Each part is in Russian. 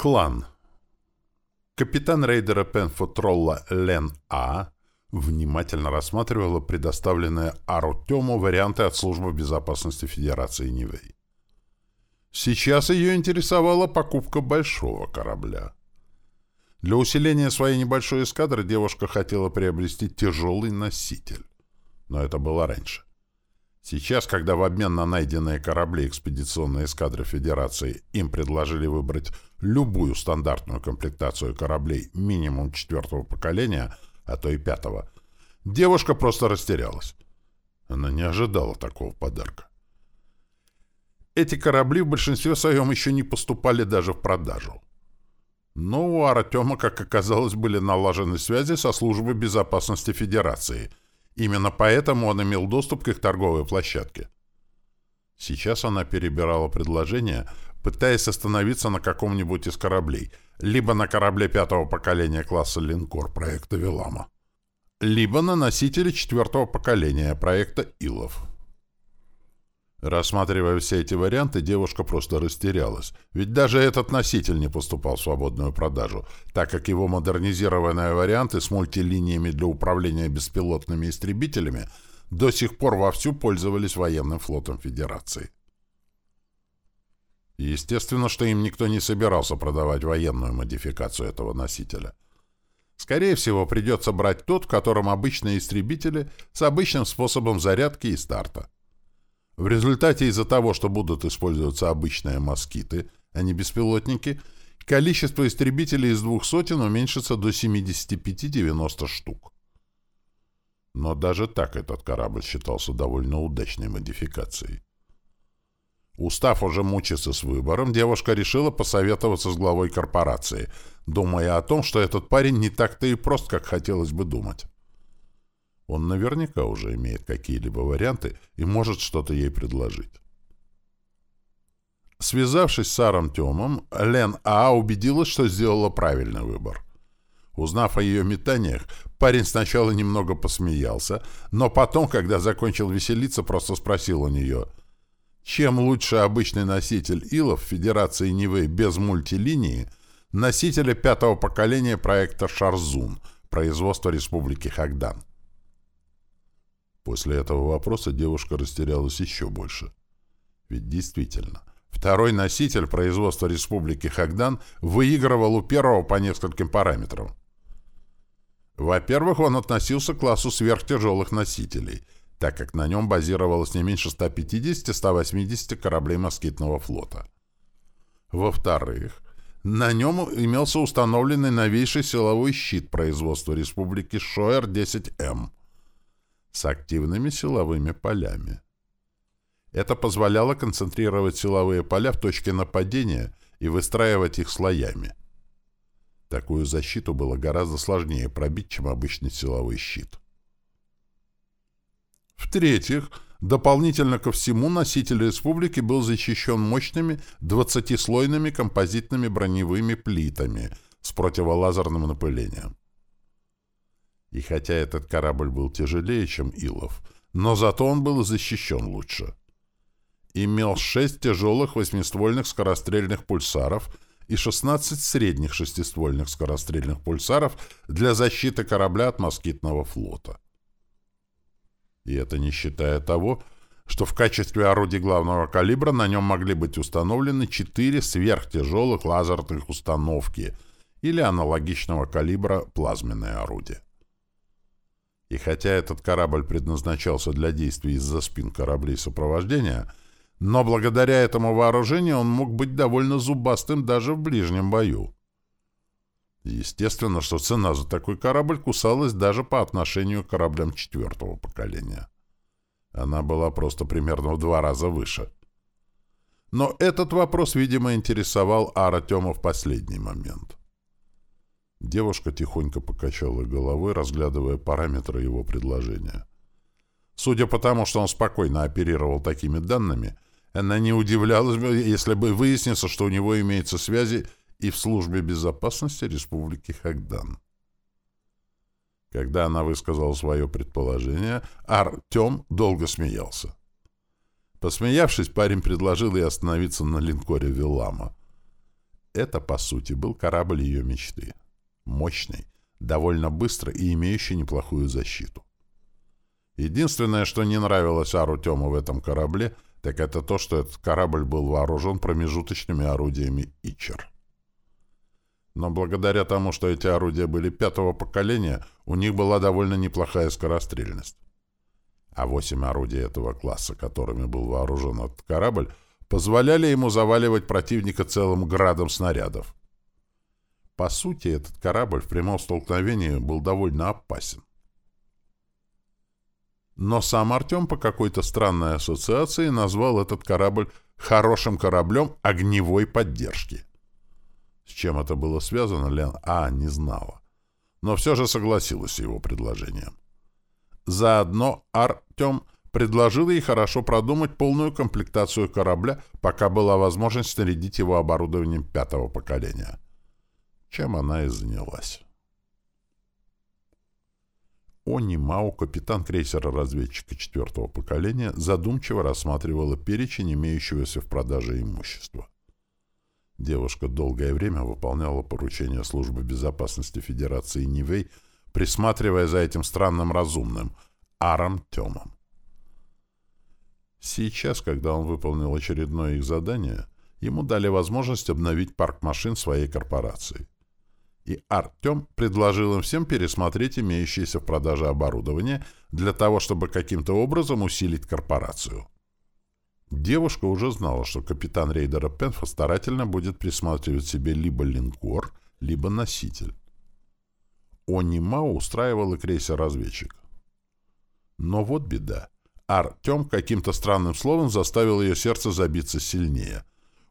Клан. Капитан рейдера Пенфотролла Лен А. внимательно рассматривала предоставленные Артему варианты от Службы безопасности Федерации Нивэй. Сейчас ее интересовала покупка большого корабля. Для усиления своей небольшой эскадры девушка хотела приобрести тяжелый носитель. Но это было раньше. Сейчас, когда в обмен на найденные корабли экспедиционной эскадры Федерации им предложили выбрать любую стандартную комплектацию кораблей минимум четвертого поколения, а то и пятого, девушка просто растерялась. Она не ожидала такого подарка. Эти корабли в большинстве своем еще не поступали даже в продажу. Но у Артема, как оказалось, были налажены связи со службой безопасности Федерации. Именно поэтому он имел доступ к их торговой площадке. Сейчас она перебирала предложения, пытаясь остановиться на каком-нибудь из кораблей, либо на корабле пятого поколения класса «Линкор» проекта «Велама», либо на носителе четвертого поколения проекта «Илов». Рассматривая все эти варианты, девушка просто растерялась, ведь даже этот носитель не поступал в свободную продажу, так как его модернизированные варианты с мультилиниями для управления беспилотными истребителями до сих пор вовсю пользовались военным флотом Федерации. Естественно, что им никто не собирался продавать военную модификацию этого носителя. Скорее всего, придется брать тот, в котором обычные истребители с обычным способом зарядки и старта. В результате из-за того, что будут использоваться обычные москиты, а не беспилотники, количество истребителей из двух сотен уменьшится до 75-90 штук. Но даже так этот корабль считался довольно удачной модификацией. Устав уже мучиться с выбором, девушка решила посоветоваться с главой корпорации, думая о том, что этот парень не так-то и прост, как хотелось бы думать. Он наверняка уже имеет какие-либо варианты и может что-то ей предложить. Связавшись с Аром Тёмом, Лен А убедилась, что сделала правильный выбор. Узнав о ее метаниях, парень сначала немного посмеялся, но потом, когда закончил веселиться, просто спросил у нее, чем лучше обычный носитель Илов Федерации Нивы без мультилинии носителя пятого поколения проекта «Шарзун» производства Республики Хагдан. После этого вопроса девушка растерялась еще больше. Ведь действительно, второй носитель производства Республики Хагдан выигрывал у первого по нескольким параметрам. Во-первых, он относился к классу сверхтяжелых носителей, так как на нем базировалось не меньше 150-180 кораблей москитного флота. Во-вторых, на нем имелся установленный новейший силовой щит производства Республики Шоэр-10М – с активными силовыми полями. Это позволяло концентрировать силовые поля в точке нападения и выстраивать их слоями. Такую защиту было гораздо сложнее пробить, чем обычный силовой щит. В-третьих, дополнительно ко всему носитель республики был защищен мощными 20-слойными композитными броневыми плитами с противолазерным напылением. И хотя этот корабль был тяжелее, чем Илов, но зато он был защищен лучше. Имел шесть тяжелых восьмиствольных скорострельных пульсаров и 16 средних шестиствольных скорострельных пульсаров для защиты корабля от москитного флота. И это не считая того, что в качестве орудий главного калибра на нем могли быть установлены четыре сверхтяжелых лазерных установки или аналогичного калибра плазменные орудия. И хотя этот корабль предназначался для действий из-за спин кораблей сопровождения, но благодаря этому вооружению он мог быть довольно зубастым даже в ближнем бою. Естественно, что цена за такой корабль кусалась даже по отношению к кораблям четвертого поколения. Она была просто примерно в два раза выше. Но этот вопрос, видимо, интересовал Артема в последний момент. Девушка тихонько покачала головой, разглядывая параметры его предложения. Судя по тому, что он спокойно оперировал такими данными, она не удивлялась бы, если бы выяснится, что у него имеются связи и в службе безопасности Республики Хагдан. Когда она высказала свое предположение, Артем долго смеялся. Посмеявшись, парень предложил ей остановиться на линкоре Вилама. Это, по сути, был корабль ее мечты. Мощный, довольно быстрый и имеющий неплохую защиту. Единственное, что не нравилось Ару Тему в этом корабле, так это то, что этот корабль был вооружен промежуточными орудиями Ичер. Но благодаря тому, что эти орудия были пятого поколения, у них была довольно неплохая скорострельность. А восемь орудий этого класса, которыми был вооружен этот корабль, позволяли ему заваливать противника целым градом снарядов. По сути, этот корабль в прямом столкновении был довольно опасен. Но сам Артем по какой-то странной ассоциации назвал этот корабль «хорошим кораблем огневой поддержки». С чем это было связано, Лен А. не знала. Но все же согласилась с его предложением. Заодно Артем предложил ей хорошо продумать полную комплектацию корабля, пока была возможность снарядить его оборудованием пятого поколения. Чем она и занялась. Они Мау, капитан крейсера-разведчика четвертого поколения, задумчиво рассматривала перечень имеющегося в продаже имущества. Девушка долгое время выполняла поручения службы безопасности Федерации Нивей, присматривая за этим странным разумным, Аром Тёмом. Сейчас, когда он выполнил очередное их задание, ему дали возможность обновить парк машин своей корпорации. И Артем предложил им всем пересмотреть имеющееся в продаже оборудование для того, чтобы каким-то образом усилить корпорацию. Девушка уже знала, что капитан рейдера Пенфа старательно будет присматривать себе либо линкор, либо носитель. Они Мао устраивал и крейсер-разведчик. Но вот беда. Артем каким-то странным словом заставил ее сердце забиться сильнее.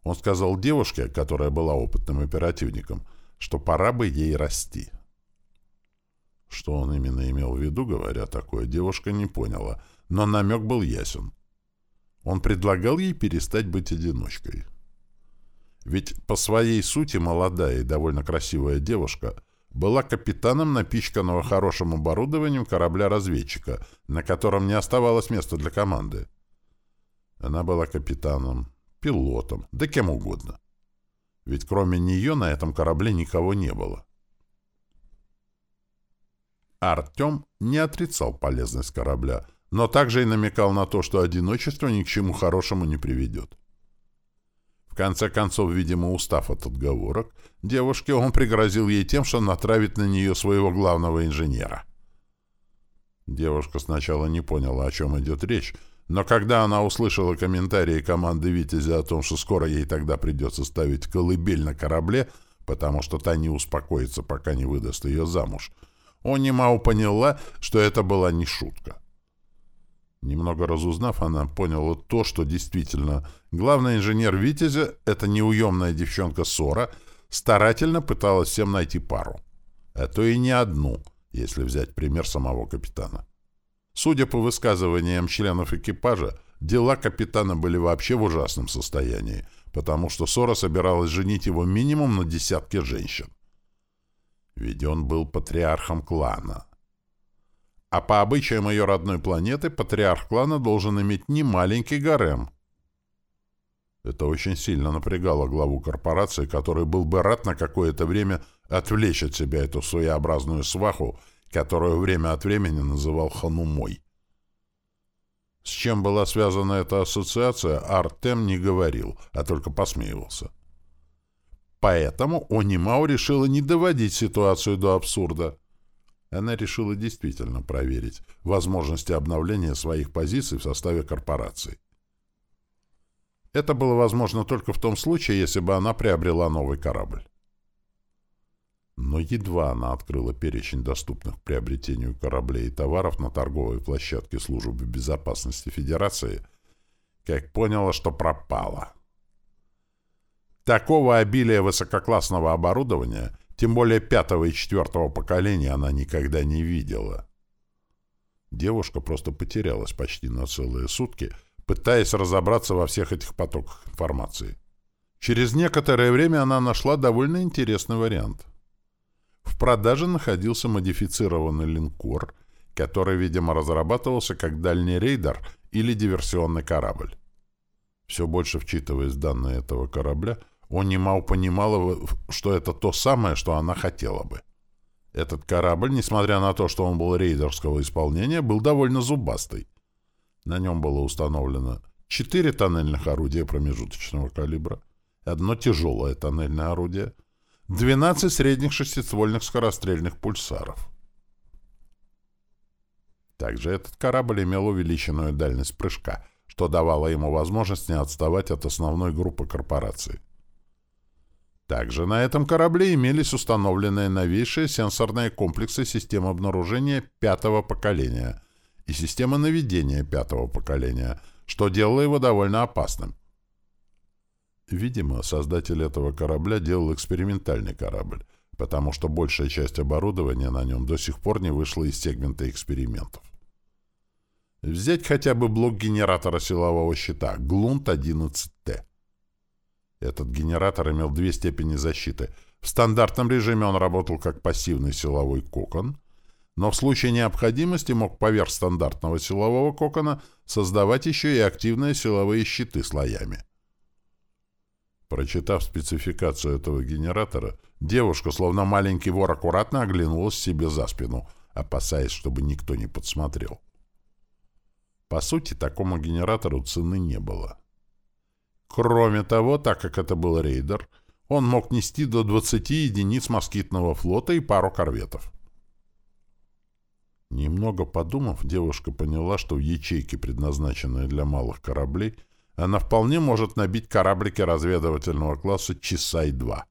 Он сказал девушке, которая была опытным оперативником, что пора бы ей расти. Что он именно имел в виду, говоря такое, девушка не поняла, но намек был ясен. Он предлагал ей перестать быть одиночкой. Ведь по своей сути молодая и довольно красивая девушка была капитаном напичканного хорошим оборудованием корабля-разведчика, на котором не оставалось места для команды. Она была капитаном, пилотом, да кем угодно. Ведь кроме нее на этом корабле никого не было. Артем не отрицал полезность корабля — но также и намекал на то, что одиночество ни к чему хорошему не приведет. В конце концов, видимо, устав от отговорок, девушке он пригрозил ей тем, что натравит на нее своего главного инженера. Девушка сначала не поняла, о чем идет речь, но когда она услышала комментарии команды «Витязя» о том, что скоро ей тогда придется ставить колыбель на корабле, потому что та не успокоится, пока не выдаст ее замуж, он немало поняла, что это была не шутка. Немного разузнав, она поняла то, что действительно главный инженер «Витязя» — это неуемная девчонка Сора, старательно пыталась всем найти пару. А то и не одну, если взять пример самого капитана. Судя по высказываниям членов экипажа, дела капитана были вообще в ужасном состоянии, потому что Сора собиралась женить его минимум на десятке женщин. Ведь он был патриархом клана — а по обычаям ее родной планеты патриарх клана должен иметь не маленький гарем. Это очень сильно напрягало главу корпорации, который был бы рад на какое-то время отвлечь от себя эту своеобразную сваху, которую время от времени называл Ханумой. С чем была связана эта ассоциация, Артем не говорил, а только посмеивался. Поэтому Онимау решила не доводить ситуацию до абсурда — она решила действительно проверить возможности обновления своих позиций в составе корпорации. Это было возможно только в том случае, если бы она приобрела новый корабль. Но едва она открыла перечень доступных к приобретению кораблей и товаров на торговой площадке Службы безопасности Федерации, как поняла, что пропала. Такого обилия высококлассного оборудования тем более пятого и четвертого поколения она никогда не видела. Девушка просто потерялась почти на целые сутки, пытаясь разобраться во всех этих потоках информации. Через некоторое время она нашла довольно интересный вариант. Продаже находился модифицированный линкор, который, видимо, разрабатывался как дальний рейдер или диверсионный корабль. Все больше вчитываясь в данные этого корабля, Онимау понимала, что это то самое, что она хотела бы. Этот корабль, несмотря на то, что он был рейдерского исполнения, был довольно зубастый. На нем было установлено четыре тоннельных орудия промежуточного калибра, одно тяжелое тоннельное орудие, 12 средних шестиствольных скорострельных пульсаров. Также этот корабль имел увеличенную дальность прыжка, что давало ему возможность не отставать от основной группы корпорации. Также на этом корабле имелись установленные новейшие сенсорные комплексы систем обнаружения пятого поколения и системы наведения пятого поколения, что делало его довольно опасным. Видимо, создатель этого корабля делал экспериментальный корабль, потому что большая часть оборудования на нем до сих пор не вышла из сегмента экспериментов. Взять хотя бы блок генератора силового щита Глунт-11Т. Этот генератор имел две степени защиты. В стандартном режиме он работал как пассивный силовой кокон, но в случае необходимости мог поверх стандартного силового кокона создавать еще и активные силовые щиты слоями. Прочитав спецификацию этого генератора, девушка, словно маленький вор, аккуратно оглянулась себе за спину, опасаясь, чтобы никто не подсмотрел. По сути, такому генератору цены не было. Кроме того, так как это был рейдер, он мог нести до 20 единиц москитного флота и пару корветов. Немного подумав, девушка поняла, что в ячейке, предназначенной для малых кораблей, она вполне может набить кораблики разведывательного класса «Часай-2».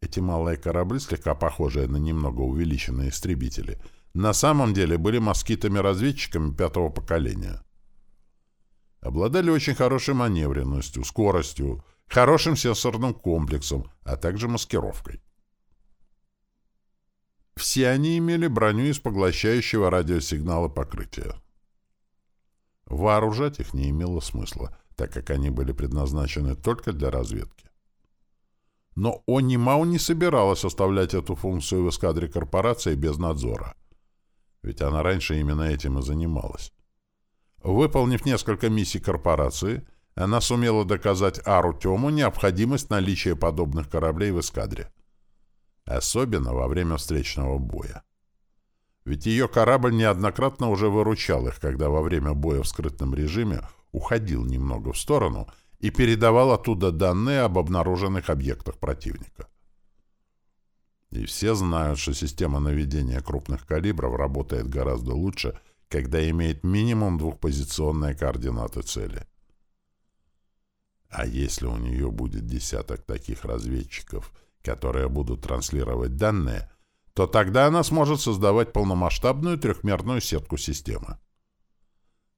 Эти малые корабли, слегка похожие на немного увеличенные истребители, на самом деле были москитами-разведчиками пятого поколения обладали очень хорошей маневренностью, скоростью, хорошим сенсорным комплексом, а также маскировкой. Все они имели броню из поглощающего радиосигнала покрытия. Вооружать их не имело смысла, так как они были предназначены только для разведки. Но Онимау не собиралась оставлять эту функцию в эскадре корпорации без надзора. Ведь она раньше именно этим и занималась. Выполнив несколько миссий корпорации, она сумела доказать Ару Тему необходимость наличия подобных кораблей в эскадре. Особенно во время встречного боя. Ведь ее корабль неоднократно уже выручал их, когда во время боя в скрытном режиме уходил немного в сторону и передавал оттуда данные об обнаруженных объектах противника. И все знают, что система наведения крупных калибров работает гораздо лучше, когда имеет минимум двухпозиционные координаты цели. А если у нее будет десяток таких разведчиков, которые будут транслировать данные, то тогда она сможет создавать полномасштабную трехмерную сетку системы,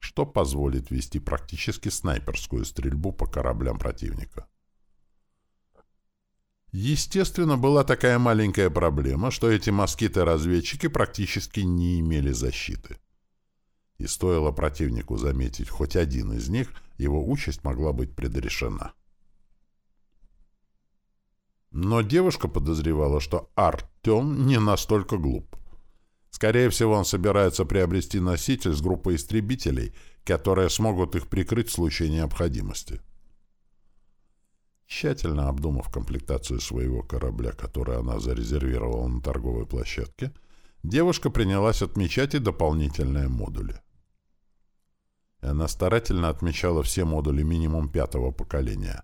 что позволит вести практически снайперскую стрельбу по кораблям противника. Естественно, была такая маленькая проблема, что эти москиты-разведчики практически не имели защиты и стоило противнику заметить хоть один из них, его участь могла быть предрешена. Но девушка подозревала, что Артем не настолько глуп. Скорее всего, он собирается приобрести носитель с группой истребителей, которые смогут их прикрыть в случае необходимости. Тщательно обдумав комплектацию своего корабля, который она зарезервировала на торговой площадке, девушка принялась отмечать и дополнительные модули. Она старательно отмечала все модули минимум пятого поколения.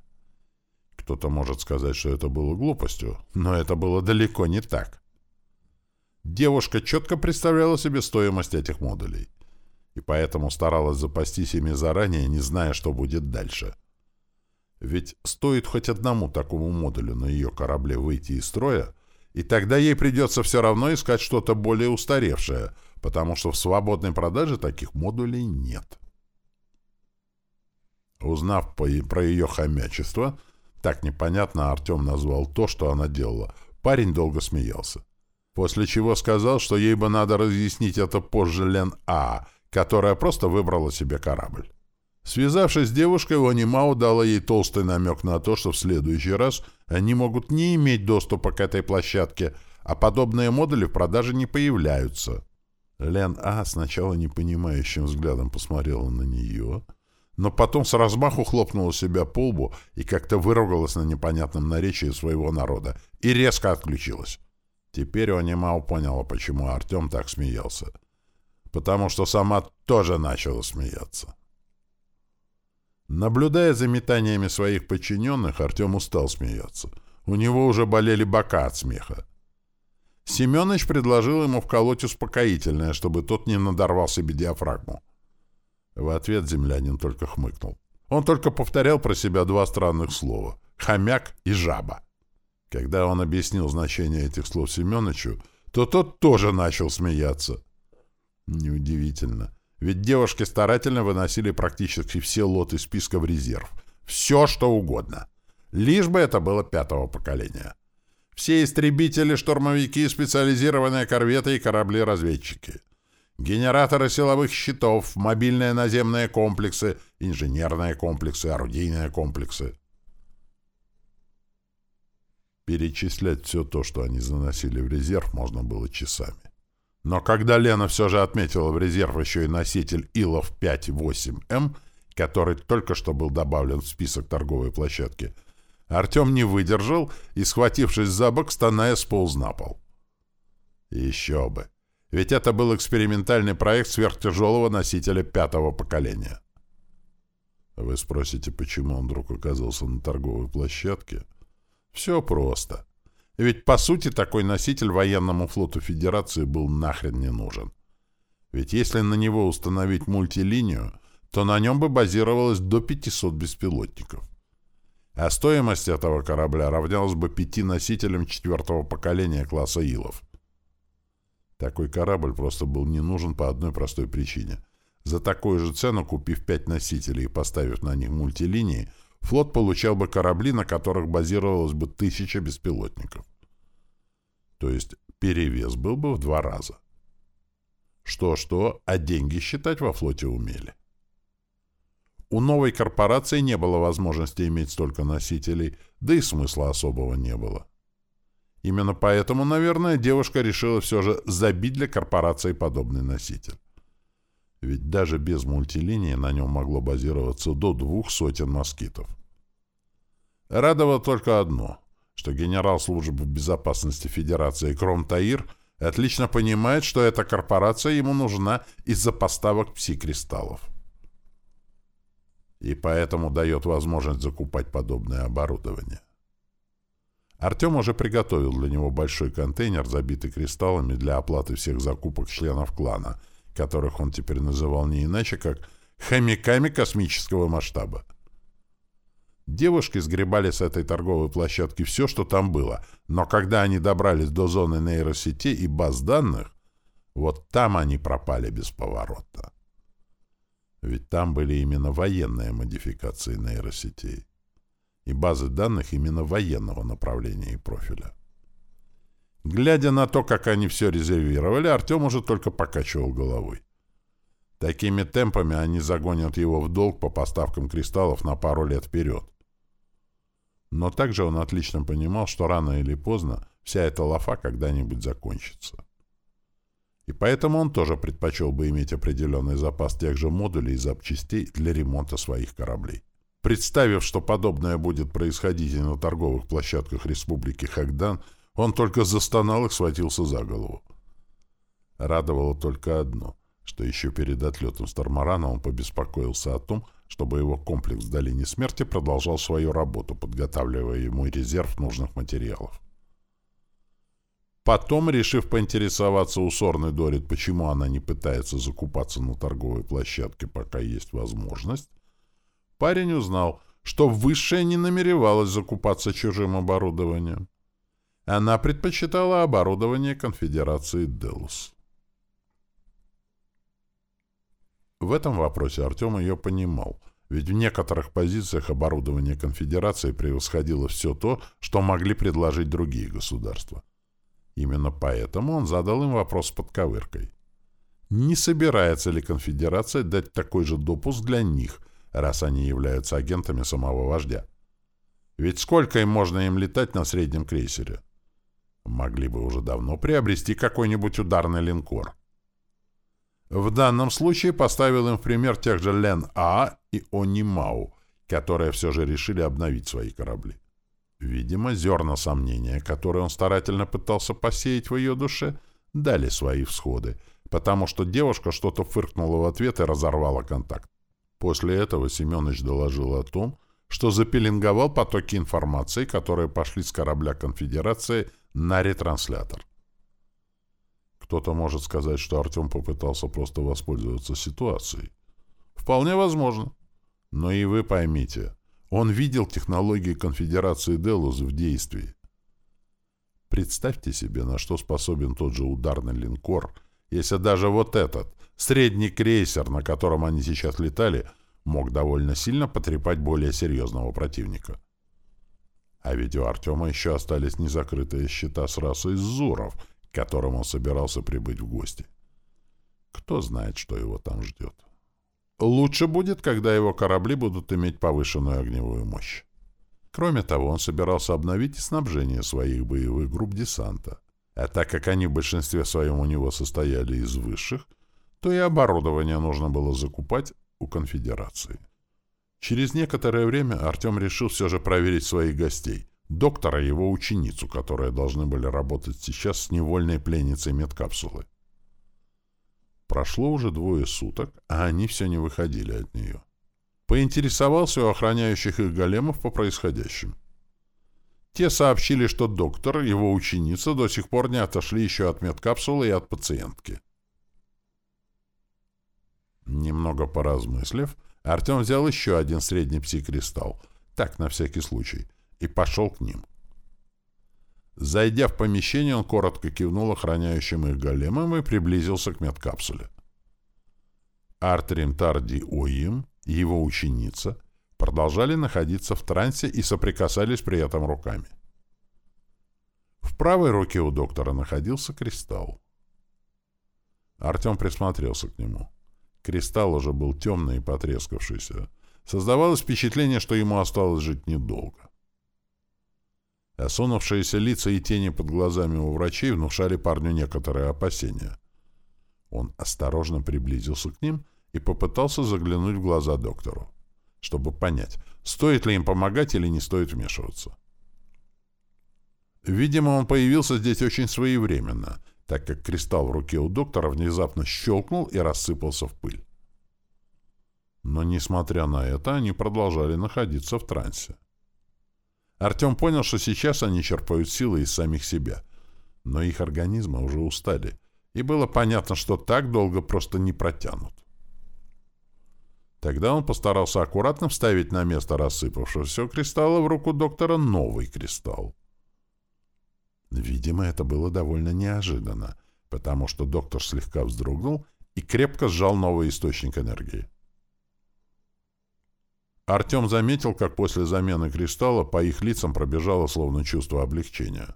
Кто-то может сказать, что это было глупостью, но это было далеко не так. Девушка четко представляла себе стоимость этих модулей, и поэтому старалась запастись ими заранее, не зная, что будет дальше. Ведь стоит хоть одному такому модулю на ее корабле выйти из строя, и тогда ей придется все равно искать что-то более устаревшее, потому что в свободной продаже таких модулей нет. Узнав про ее хомячество, так непонятно Артем назвал то, что она делала, парень долго смеялся. После чего сказал, что ей бы надо разъяснить это позже Лен А, которая просто выбрала себе корабль. Связавшись с девушкой, Онимау дала ей толстый намек на то, что в следующий раз они могут не иметь доступа к этой площадке, а подобные модули в продаже не появляются. Лен А сначала непонимающим взглядом посмотрела на нее — но потом с размаху хлопнула себя по лбу и как-то выругалась на непонятном наречии своего народа и резко отключилась. Теперь Онимау поняла, почему Артем так смеялся. Потому что сама тоже начала смеяться. Наблюдая за метаниями своих подчиненных, Артем устал смеяться. У него уже болели бока от смеха. Семенович предложил ему вколоть успокоительное, чтобы тот не надорвал себе диафрагму. В ответ землянин только хмыкнул. Он только повторял про себя два странных слова — «хомяк» и «жаба». Когда он объяснил значение этих слов Семеновичу, то тот тоже начал смеяться. Неудивительно. Ведь девушки старательно выносили практически все лоты списка в резерв. Все, что угодно. Лишь бы это было пятого поколения. Все истребители, штурмовики, специализированные корветы и корабли-разведчики. Генераторы силовых щитов, мобильные наземные комплексы, инженерные комплексы, орудийные комплексы. Перечислять все то, что они заносили в резерв, можно было часами. Но когда Лена все же отметила в резерв еще и носитель Илов-5-8М, который только что был добавлен в список торговой площадки, Артем не выдержал и, схватившись за бок, стоная, сполз на пол. Еще бы! Ведь это был экспериментальный проект сверхтяжелого носителя пятого поколения. Вы спросите, почему он вдруг оказался на торговой площадке? Все просто. Ведь, по сути, такой носитель военному флоту Федерации был нахрен не нужен. Ведь если на него установить мультилинию, то на нем бы базировалось до 500 беспилотников. А стоимость этого корабля равнялась бы пяти носителям четвертого поколения класса Илов. Такой корабль просто был не нужен по одной простой причине. За такую же цену, купив пять носителей и поставив на них мультилинии, флот получал бы корабли, на которых базировалось бы тысяча беспилотников. То есть перевес был бы в два раза. Что-что, а деньги считать во флоте умели. У новой корпорации не было возможности иметь столько носителей, да и смысла особого не было. Именно поэтому, наверное, девушка решила все же забить для корпорации подобный носитель. Ведь даже без мультилинии на нем могло базироваться до двух сотен москитов. Радовало только одно, что генерал службы безопасности Федерации Кром Таир отлично понимает, что эта корпорация ему нужна из-за поставок пси-кристаллов. И поэтому дает возможность закупать подобное оборудование. Артем уже приготовил для него большой контейнер, забитый кристаллами для оплаты всех закупок членов клана, которых он теперь называл не иначе, как «хомяками космического масштаба». Девушки сгребали с этой торговой площадки все, что там было, но когда они добрались до зоны нейросети и баз данных, вот там они пропали бесповоротно. Ведь там были именно военные модификации нейросетей и базы данных именно военного направления и профиля. Глядя на то, как они все резервировали, Артем уже только покачивал головой. Такими темпами они загонят его в долг по поставкам кристаллов на пару лет вперед. Но также он отлично понимал, что рано или поздно вся эта лафа когда-нибудь закончится. И поэтому он тоже предпочел бы иметь определенный запас тех же модулей и запчастей для ремонта своих кораблей. Представив, что подобное будет происходить и на торговых площадках Республики Хагдан, он только застонал и схватился за голову. Радовало только одно, что еще перед отлетом с Тормарана он побеспокоился о том, чтобы его комплекс в долине смерти продолжал свою работу, подготавливая ему резерв нужных материалов. Потом, решив поинтересоваться у Сорны Дорит, почему она не пытается закупаться на торговой площадке, пока есть возможность, парень узнал, что Высшая не намеревалась закупаться чужим оборудованием. Она предпочитала оборудование конфедерации Делус. В этом вопросе Артем ее понимал, ведь в некоторых позициях оборудование конфедерации превосходило все то, что могли предложить другие государства. Именно поэтому он задал им вопрос под ковыркой. Не собирается ли конфедерация дать такой же допуск для них, раз они являются агентами самого вождя? Ведь сколько им можно им летать на среднем крейсере? Могли бы уже давно приобрести какой-нибудь ударный линкор. В данном случае поставил им в пример тех же Лен А и Онимау, которые все же решили обновить свои корабли. Видимо, зерна сомнения, которые он старательно пытался посеять в ее душе, дали свои всходы, потому что девушка что-то фыркнула в ответ и разорвала контакт. После этого Семенович доложил о том, что запеленговал потоки информации, которые пошли с корабля конфедерации на ретранслятор. Кто-то может сказать, что Артем попытался просто воспользоваться ситуацией. Вполне возможно. Но и вы поймите, он видел технологии конфедерации Делус в действии. Представьте себе, на что способен тот же ударный линкор, если даже вот этот, средний крейсер, на котором они сейчас летали, мог довольно сильно потрепать более серьезного противника. А ведь у Артема еще остались незакрытые счета с расой Зуров, к которым он собирался прибыть в гости. Кто знает, что его там ждет. Лучше будет, когда его корабли будут иметь повышенную огневую мощь. Кроме того, он собирался обновить и снабжение своих боевых групп десанта. А так как они в большинстве своем у него состояли из высших, то и оборудование нужно было закупать у конфедерации. Через некоторое время Артем решил все же проверить своих гостей, доктора и его ученицу, которые должны были работать сейчас с невольной пленницей медкапсулы. Прошло уже двое суток, а они все не выходили от нее. Поинтересовался у охраняющих их големов по происходящему. Те сообщили, что доктор его ученица до сих пор не отошли еще от медкапсулы и от пациентки. Немного поразмыслив, Артем взял еще один средний пси-кристалл, так, на всякий случай, и пошел к ним. Зайдя в помещение, он коротко кивнул охраняющим их големам и приблизился к медкапсуле. Артрим Тарди Оим его ученица продолжали находиться в трансе и соприкасались при этом руками. В правой руке у доктора находился кристалл. Артем присмотрелся к нему. Кристалл уже был темный и потрескавшийся. Создавалось впечатление, что ему осталось жить недолго. Осунувшиеся лица и тени под глазами у врачей внушали парню некоторые опасения. Он осторожно приблизился к ним и попытался заглянуть в глаза доктору, чтобы понять, стоит ли им помогать или не стоит вмешиваться. Видимо, он появился здесь очень своевременно, так как кристалл в руке у доктора внезапно щелкнул и рассыпался в пыль. Но, несмотря на это, они продолжали находиться в трансе. Артем понял, что сейчас они черпают силы из самих себя. Но их организмы уже устали, и было понятно, что так долго просто не протянут. Тогда он постарался аккуратно вставить на место рассыпавшегося кристалла в руку доктора новый кристалл. Видимо, это было довольно неожиданно, потому что доктор слегка вздрогнул и крепко сжал новый источник энергии. Артем заметил, как после замены кристалла по их лицам пробежало словно чувство облегчения.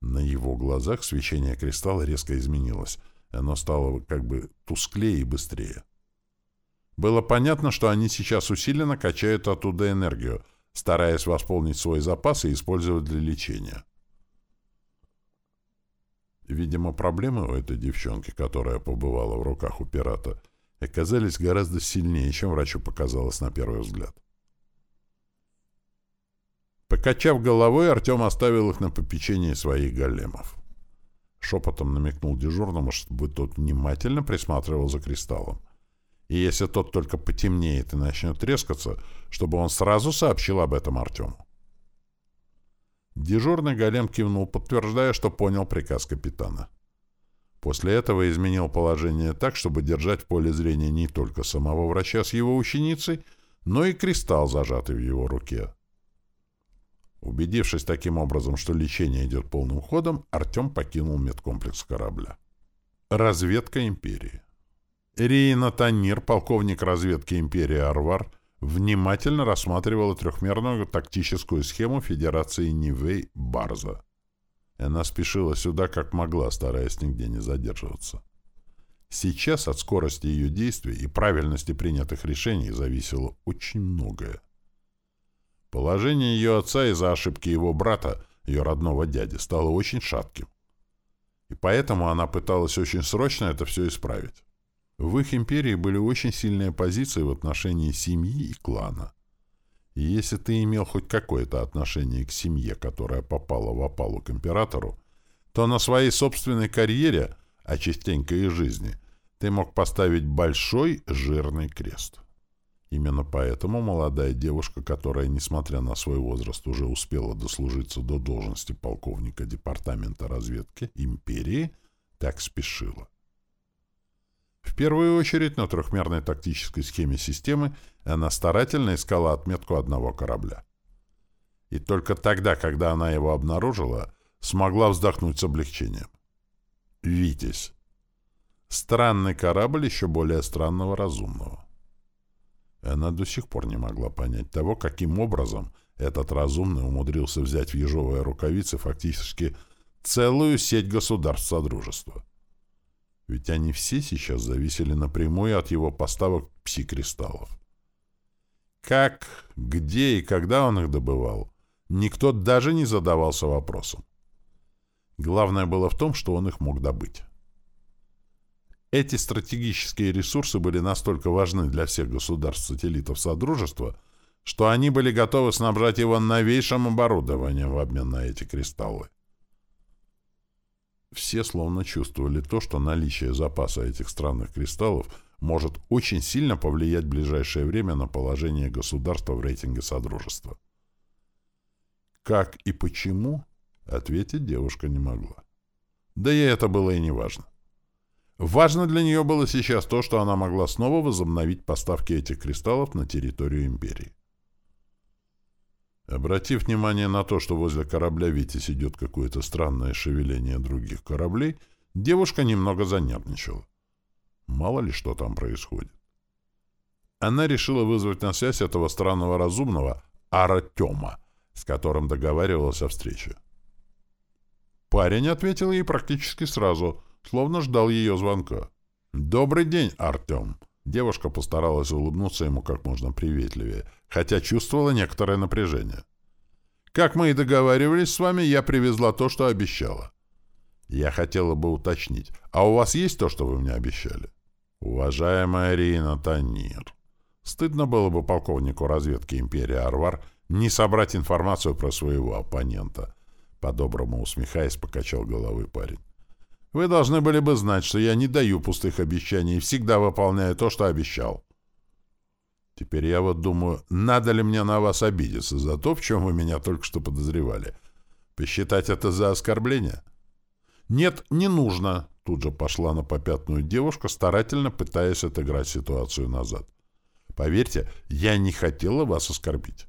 На его глазах свечение кристалла резко изменилось. Оно стало как бы тусклее и быстрее. Было понятно, что они сейчас усиленно качают оттуда энергию, стараясь восполнить свой запас и использовать для лечения. Видимо, проблемы у этой девчонки, которая побывала в руках у пирата — оказались гораздо сильнее, чем врачу показалось на первый взгляд. Покачав головой, Артем оставил их на попечении своих големов. Шепотом намекнул дежурному, чтобы тот внимательно присматривал за кристаллом. И если тот только потемнеет и начнет трескаться, чтобы он сразу сообщил об этом Артему. Дежурный голем кивнул, подтверждая, что понял приказ капитана. После этого изменил положение так, чтобы держать в поле зрения не только самого врача с его ученицей, но и кристалл, зажатый в его руке. Убедившись таким образом, что лечение идет полным ходом, Артем покинул медкомплекс корабля. Разведка империи. Рейна Танир, полковник разведки империи Арвар, внимательно рассматривала трехмерную тактическую схему Федерации Нивей Барза. Она спешила сюда как могла, стараясь нигде не задерживаться. Сейчас от скорости ее действий и правильности принятых решений зависело очень многое. Положение ее отца из-за ошибки его брата, ее родного дяди, стало очень шатким. И поэтому она пыталась очень срочно это все исправить. В их империи были очень сильные позиции в отношении семьи и клана. И если ты имел хоть какое-то отношение к семье, которая попала в опалу к императору, то на своей собственной карьере, а частенько и жизни, ты мог поставить большой жирный крест. Именно поэтому молодая девушка, которая, несмотря на свой возраст, уже успела дослужиться до должности полковника департамента разведки империи, так спешила. В первую очередь на трехмерной тактической схеме системы она старательно искала отметку одного корабля. И только тогда, когда она его обнаружила, смогла вздохнуть с облегчением. «Витязь». Странный корабль еще более странного разумного. Она до сих пор не могла понять того, каким образом этот разумный умудрился взять в ежовые рукавицы фактически целую сеть государств Содружества. Ведь они все сейчас зависели напрямую от его поставок пси-кристаллов. Как, где и когда он их добывал, никто даже не задавался вопросом. Главное было в том, что он их мог добыть. Эти стратегические ресурсы были настолько важны для всех государств-сателлитов Содружества, что они были готовы снабжать его новейшим оборудованием в обмен на эти кристаллы. Все словно чувствовали то, что наличие запаса этих странных кристаллов может очень сильно повлиять в ближайшее время на положение государства в рейтинге Содружества. Как и почему, ответить девушка не могла. Да ей это было и не важно. Важно для нее было сейчас то, что она могла снова возобновить поставки этих кристаллов на территорию Империи. Обратив внимание на то, что возле корабля «Витязь» идет какое-то странное шевеление других кораблей, девушка немного занервничала. Мало ли что там происходит. Она решила вызвать на связь этого странного разумного Артема, с которым договаривалась о встрече. Парень ответил ей практически сразу, словно ждал ее звонка. «Добрый день, Артем!» Девушка постаралась улыбнуться ему как можно приветливее, хотя чувствовала некоторое напряжение. «Как мы и договаривались с вами, я привезла то, что обещала. Я хотела бы уточнить, а у вас есть то, что вы мне обещали?» «Уважаемая Рина Танир, стыдно было бы полковнику разведки империи Арвар не собрать информацию про своего оппонента», по-доброму усмехаясь, покачал головой парень. Вы должны были бы знать, что я не даю пустых обещаний и всегда выполняю то, что обещал. Теперь я вот думаю, надо ли мне на вас обидеться за то, в чем вы меня только что подозревали? Посчитать это за оскорбление? Нет, не нужно, тут же пошла на попятную девушка, старательно пытаясь отыграть ситуацию назад. Поверьте, я не хотела вас оскорбить.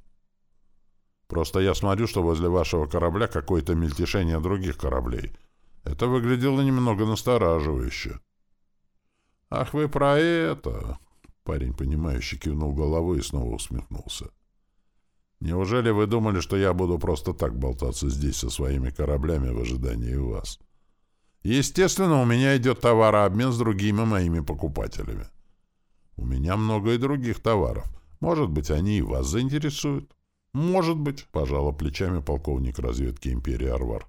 Просто я смотрю, что возле вашего корабля какое-то мельтешение других кораблей — это выглядело немного настораживающе. «Ах, вы про это!» Парень, понимающий, кивнул головой и снова усмехнулся. «Неужели вы думали, что я буду просто так болтаться здесь со своими кораблями в ожидании вас? Естественно, у меня идет товарообмен с другими моими покупателями. У меня много и других товаров. Может быть, они и вас заинтересуют?» «Может быть», — пожала плечами полковник разведки империи Арвар.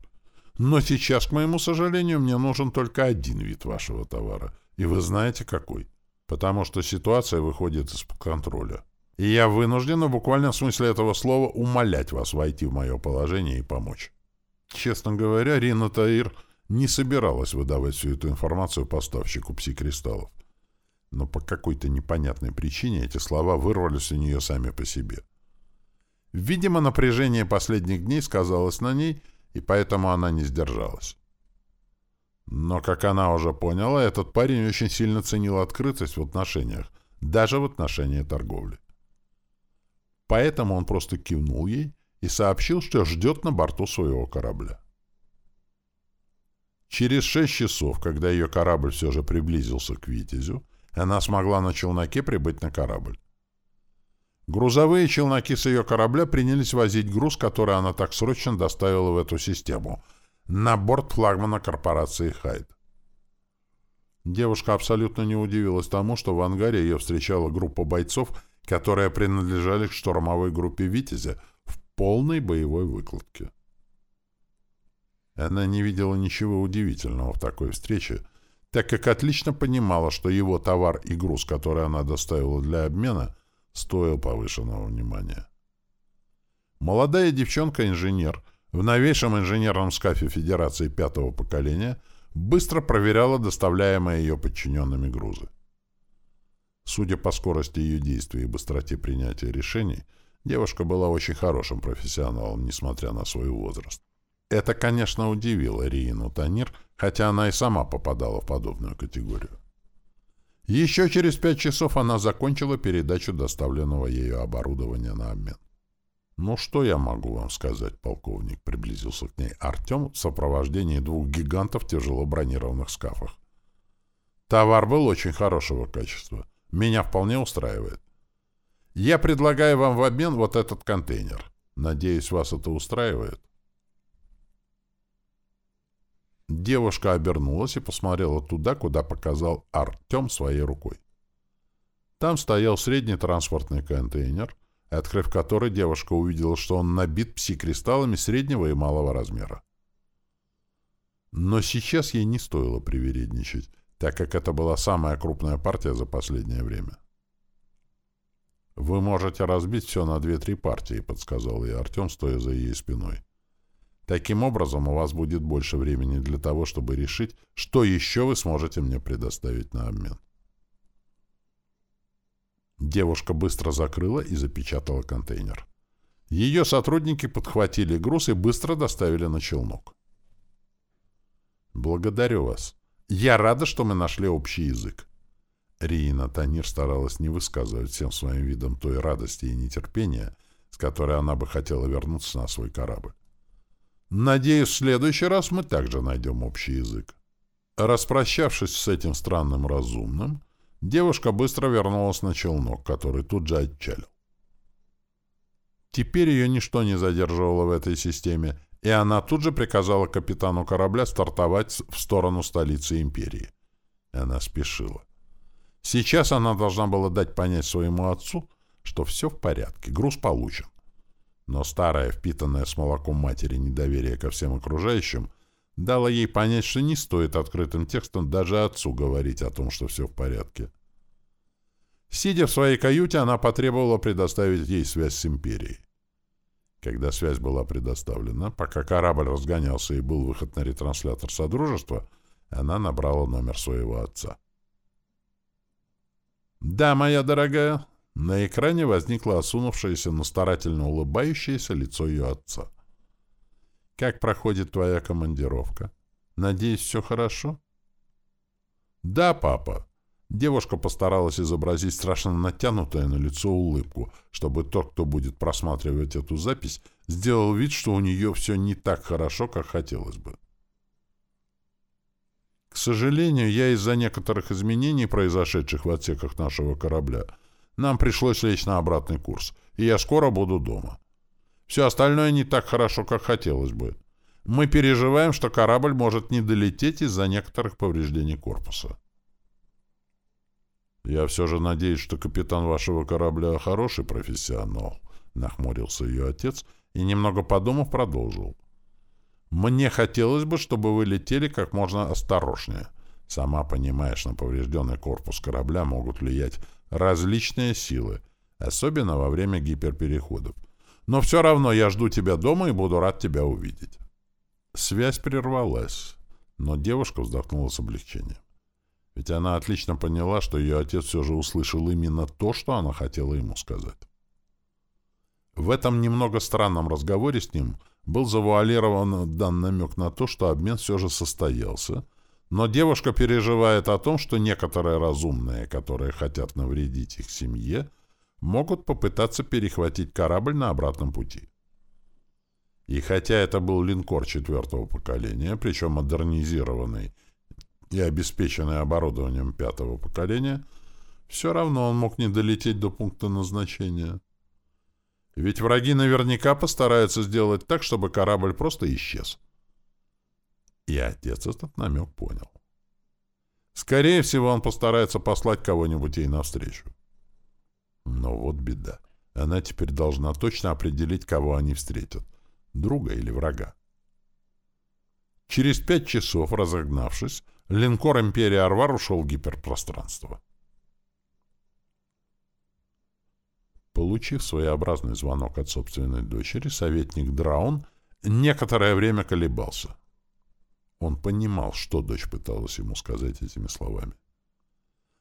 Но сейчас, к моему сожалению, мне нужен только один вид вашего товара. И вы знаете, какой. Потому что ситуация выходит из-под контроля. И я вынужден, в буквальном смысле этого слова, умолять вас войти в мое положение и помочь. Честно говоря, Рина Таир не собиралась выдавать всю эту информацию поставщику пси-кристаллов. Но по какой-то непонятной причине эти слова вырвались у нее сами по себе. Видимо, напряжение последних дней сказалось на ней — и поэтому она не сдержалась. Но, как она уже поняла, этот парень очень сильно ценил открытость в отношениях, даже в отношении торговли. Поэтому он просто кивнул ей и сообщил, что ждет на борту своего корабля. Через шесть часов, когда ее корабль все же приблизился к Витязю, она смогла на челноке прибыть на корабль. Грузовые челноки с ее корабля принялись возить груз, который она так срочно доставила в эту систему, на борт флагмана корпорации «Хайд». Девушка абсолютно не удивилась тому, что в ангаре ее встречала группа бойцов, которые принадлежали к штурмовой группе «Витязя» в полной боевой выкладке. Она не видела ничего удивительного в такой встрече, так как отлично понимала, что его товар и груз, который она доставила для обмена, стоил повышенного внимания. Молодая девчонка-инженер в новейшем инженерном скафе Федерации пятого поколения быстро проверяла доставляемые ее подчиненными грузы. Судя по скорости ее действий и быстроте принятия решений, девушка была очень хорошим профессионалом, несмотря на свой возраст. Это, конечно, удивило Риину Танир, хотя она и сама попадала в подобную категорию. Еще через пять часов она закончила передачу доставленного ею оборудования на обмен. «Ну, что я могу вам сказать?» — полковник приблизился к ней Артем в сопровождении двух гигантов тяжело бронированных скафах. «Товар был очень хорошего качества. Меня вполне устраивает. Я предлагаю вам в обмен вот этот контейнер. Надеюсь, вас это устраивает?» Девушка обернулась и посмотрела туда, куда показал Артем своей рукой. Там стоял средний транспортный контейнер, открыв который девушка увидела, что он набит пси-кристаллами среднего и малого размера. Но сейчас ей не стоило привередничать, так как это была самая крупная партия за последнее время. «Вы можете разбить все на две-три партии», — подсказал ей Артем, стоя за ее спиной. Таким образом, у вас будет больше времени для того, чтобы решить, что еще вы сможете мне предоставить на обмен. Девушка быстро закрыла и запечатала контейнер. Ее сотрудники подхватили груз и быстро доставили на челнок. «Благодарю вас. Я рада, что мы нашли общий язык». Риина Танир старалась не высказывать всем своим видом той радости и нетерпения, с которой она бы хотела вернуться на свой корабль. Надеюсь, в следующий раз мы также найдем общий язык. Распрощавшись с этим странным разумным, девушка быстро вернулась на челнок, который тут же отчалил. Теперь ее ничто не задерживало в этой системе, и она тут же приказала капитану корабля стартовать в сторону столицы империи. Она спешила. Сейчас она должна была дать понять своему отцу, что все в порядке, груз получен. Но старое, впитанное с молоком матери недоверие ко всем окружающим дало ей понять, что не стоит открытым текстом даже отцу говорить о том, что все в порядке. Сидя в своей каюте, она потребовала предоставить ей связь с империей. Когда связь была предоставлена, пока корабль разгонялся и был выход на ретранслятор Содружества, она набрала номер своего отца. «Да, моя дорогая», на экране возникло осунувшееся, но старательно улыбающееся лицо ее отца. «Как проходит твоя командировка? Надеюсь, все хорошо?» «Да, папа». Девушка постаралась изобразить страшно натянутое на лицо улыбку, чтобы тот, кто будет просматривать эту запись, сделал вид, что у нее все не так хорошо, как хотелось бы. К сожалению, я из-за некоторых изменений, произошедших в отсеках нашего корабля, нам пришлось лечь на обратный курс, и я скоро буду дома. Все остальное не так хорошо, как хотелось бы. Мы переживаем, что корабль может не долететь из-за некоторых повреждений корпуса. «Я все же надеюсь, что капитан вашего корабля хороший профессионал», — нахмурился ее отец и, немного подумав, продолжил. «Мне хотелось бы, чтобы вы летели как можно осторожнее. Сама понимаешь, на поврежденный корпус корабля могут влиять различные силы, особенно во время гиперпереходов. Но все равно я жду тебя дома и буду рад тебя увидеть. Связь прервалась, но девушка вздохнула с облегчением. Ведь она отлично поняла, что ее отец все же услышал именно то, что она хотела ему сказать. В этом немного странном разговоре с ним был завуалирован дан намек на то, что обмен все же состоялся, но девушка переживает о том, что некоторые разумные, которые хотят навредить их семье, могут попытаться перехватить корабль на обратном пути. И хотя это был линкор четвертого поколения, причем модернизированный и обеспеченный оборудованием пятого поколения, все равно он мог не долететь до пункта назначения. Ведь враги наверняка постараются сделать так, чтобы корабль просто исчез. И отец этот намек понял. Скорее всего, он постарается послать кого-нибудь ей навстречу. Но вот беда. Она теперь должна точно определить, кого они встретят. Друга или врага. Через пять часов, разогнавшись, линкор «Империя Арвар» ушел в гиперпространство. Получив своеобразный звонок от собственной дочери, советник Драун некоторое время колебался. Он понимал, что дочь пыталась ему сказать этими словами.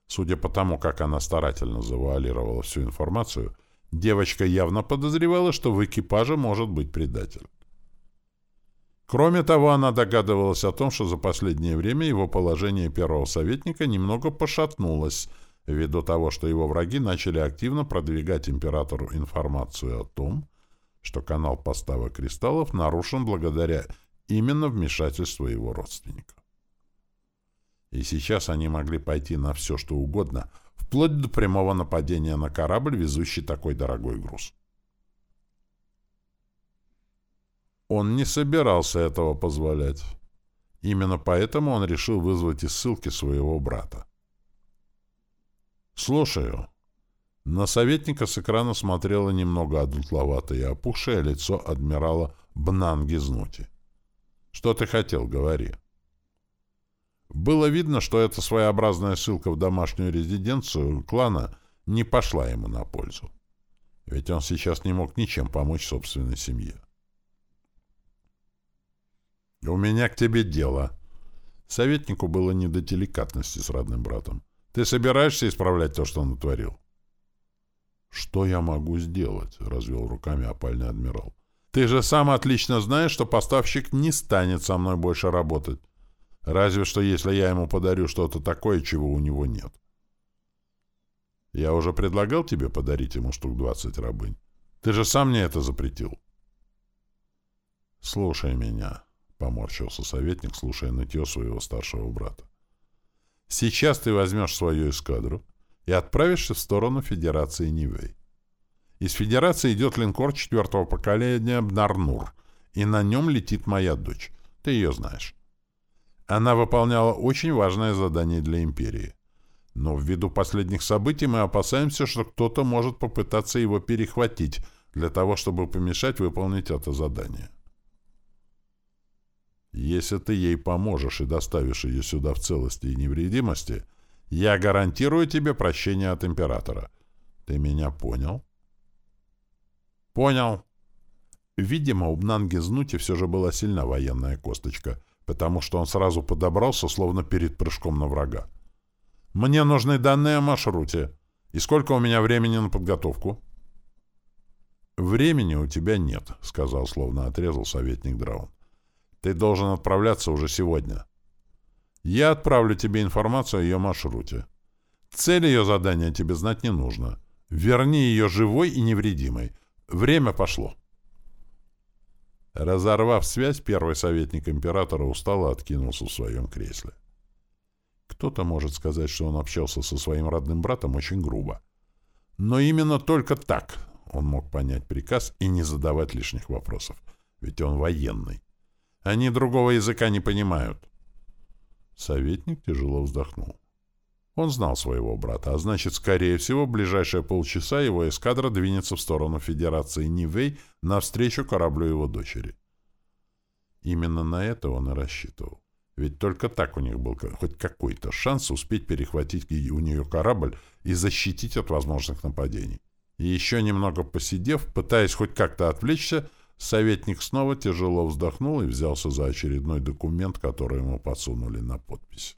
Судя по тому, как она старательно завуалировала всю информацию, девочка явно подозревала, что в экипаже может быть предатель. Кроме того, она догадывалась о том, что за последнее время его положение первого советника немного пошатнулось, ввиду того, что его враги начали активно продвигать императору информацию о том, что канал поставок кристаллов нарушен благодаря именно вмешательству его родственников. И сейчас они могли пойти на все, что угодно, вплоть до прямого нападения на корабль, везущий такой дорогой груз. Он не собирался этого позволять. Именно поэтому он решил вызвать из ссылки своего брата. «Слушаю». На советника с экрана смотрело немного одутловатое и опухшее лицо адмирала Бнанги Знути. «Что ты хотел, говори». Было видно, что эта своеобразная ссылка в домашнюю резиденцию клана не пошла ему на пользу. Ведь он сейчас не мог ничем помочь собственной семье. «У меня к тебе дело». Советнику было не до деликатности с родным братом. «Ты собираешься исправлять то, что он натворил?» «Что я могу сделать?» — развел руками опальный адмирал. «Ты же сам отлично знаешь, что поставщик не станет со мной больше работать. Разве что если я ему подарю что-то такое, чего у него нет. Я уже предлагал тебе подарить ему штук двадцать рабынь. Ты же сам мне это запретил. Слушай меня, — поморщился советник, слушая нытье своего старшего брата. Сейчас ты возьмешь свою эскадру и отправишься в сторону Федерации Нивей. Из Федерации идет линкор четвертого поколения Бнарнур, и на нем летит моя дочь. Ты ее знаешь. Она выполняла очень важное задание для империи. Но ввиду последних событий мы опасаемся, что кто-то может попытаться его перехватить для того, чтобы помешать выполнить это задание. Если ты ей поможешь и доставишь ее сюда в целости и невредимости, я гарантирую тебе прощение от императора. Ты меня понял? Понял. Видимо, у Бнанги Знути все же была сильна военная косточка — потому что он сразу подобрался, словно перед прыжком на врага. «Мне нужны данные о маршруте. И сколько у меня времени на подготовку?» «Времени у тебя нет», — сказал, словно отрезал советник Драун. «Ты должен отправляться уже сегодня. Я отправлю тебе информацию о ее маршруте. Цель ее задания тебе знать не нужно. Верни ее живой и невредимой. Время пошло». Разорвав связь, первый советник императора устало откинулся в своем кресле. Кто-то может сказать, что он общался со своим родным братом очень грубо. Но именно только так он мог понять приказ и не задавать лишних вопросов. Ведь он военный. Они другого языка не понимают. Советник тяжело вздохнул. Он знал своего брата, а значит, скорее всего, в ближайшие полчаса его эскадра двинется в сторону Федерации Нивей навстречу кораблю его дочери. Именно на это он и рассчитывал. Ведь только так у них был хоть какой-то шанс успеть перехватить у нее корабль и защитить от возможных нападений. И еще немного посидев, пытаясь хоть как-то отвлечься, советник снова тяжело вздохнул и взялся за очередной документ, который ему подсунули на подпись.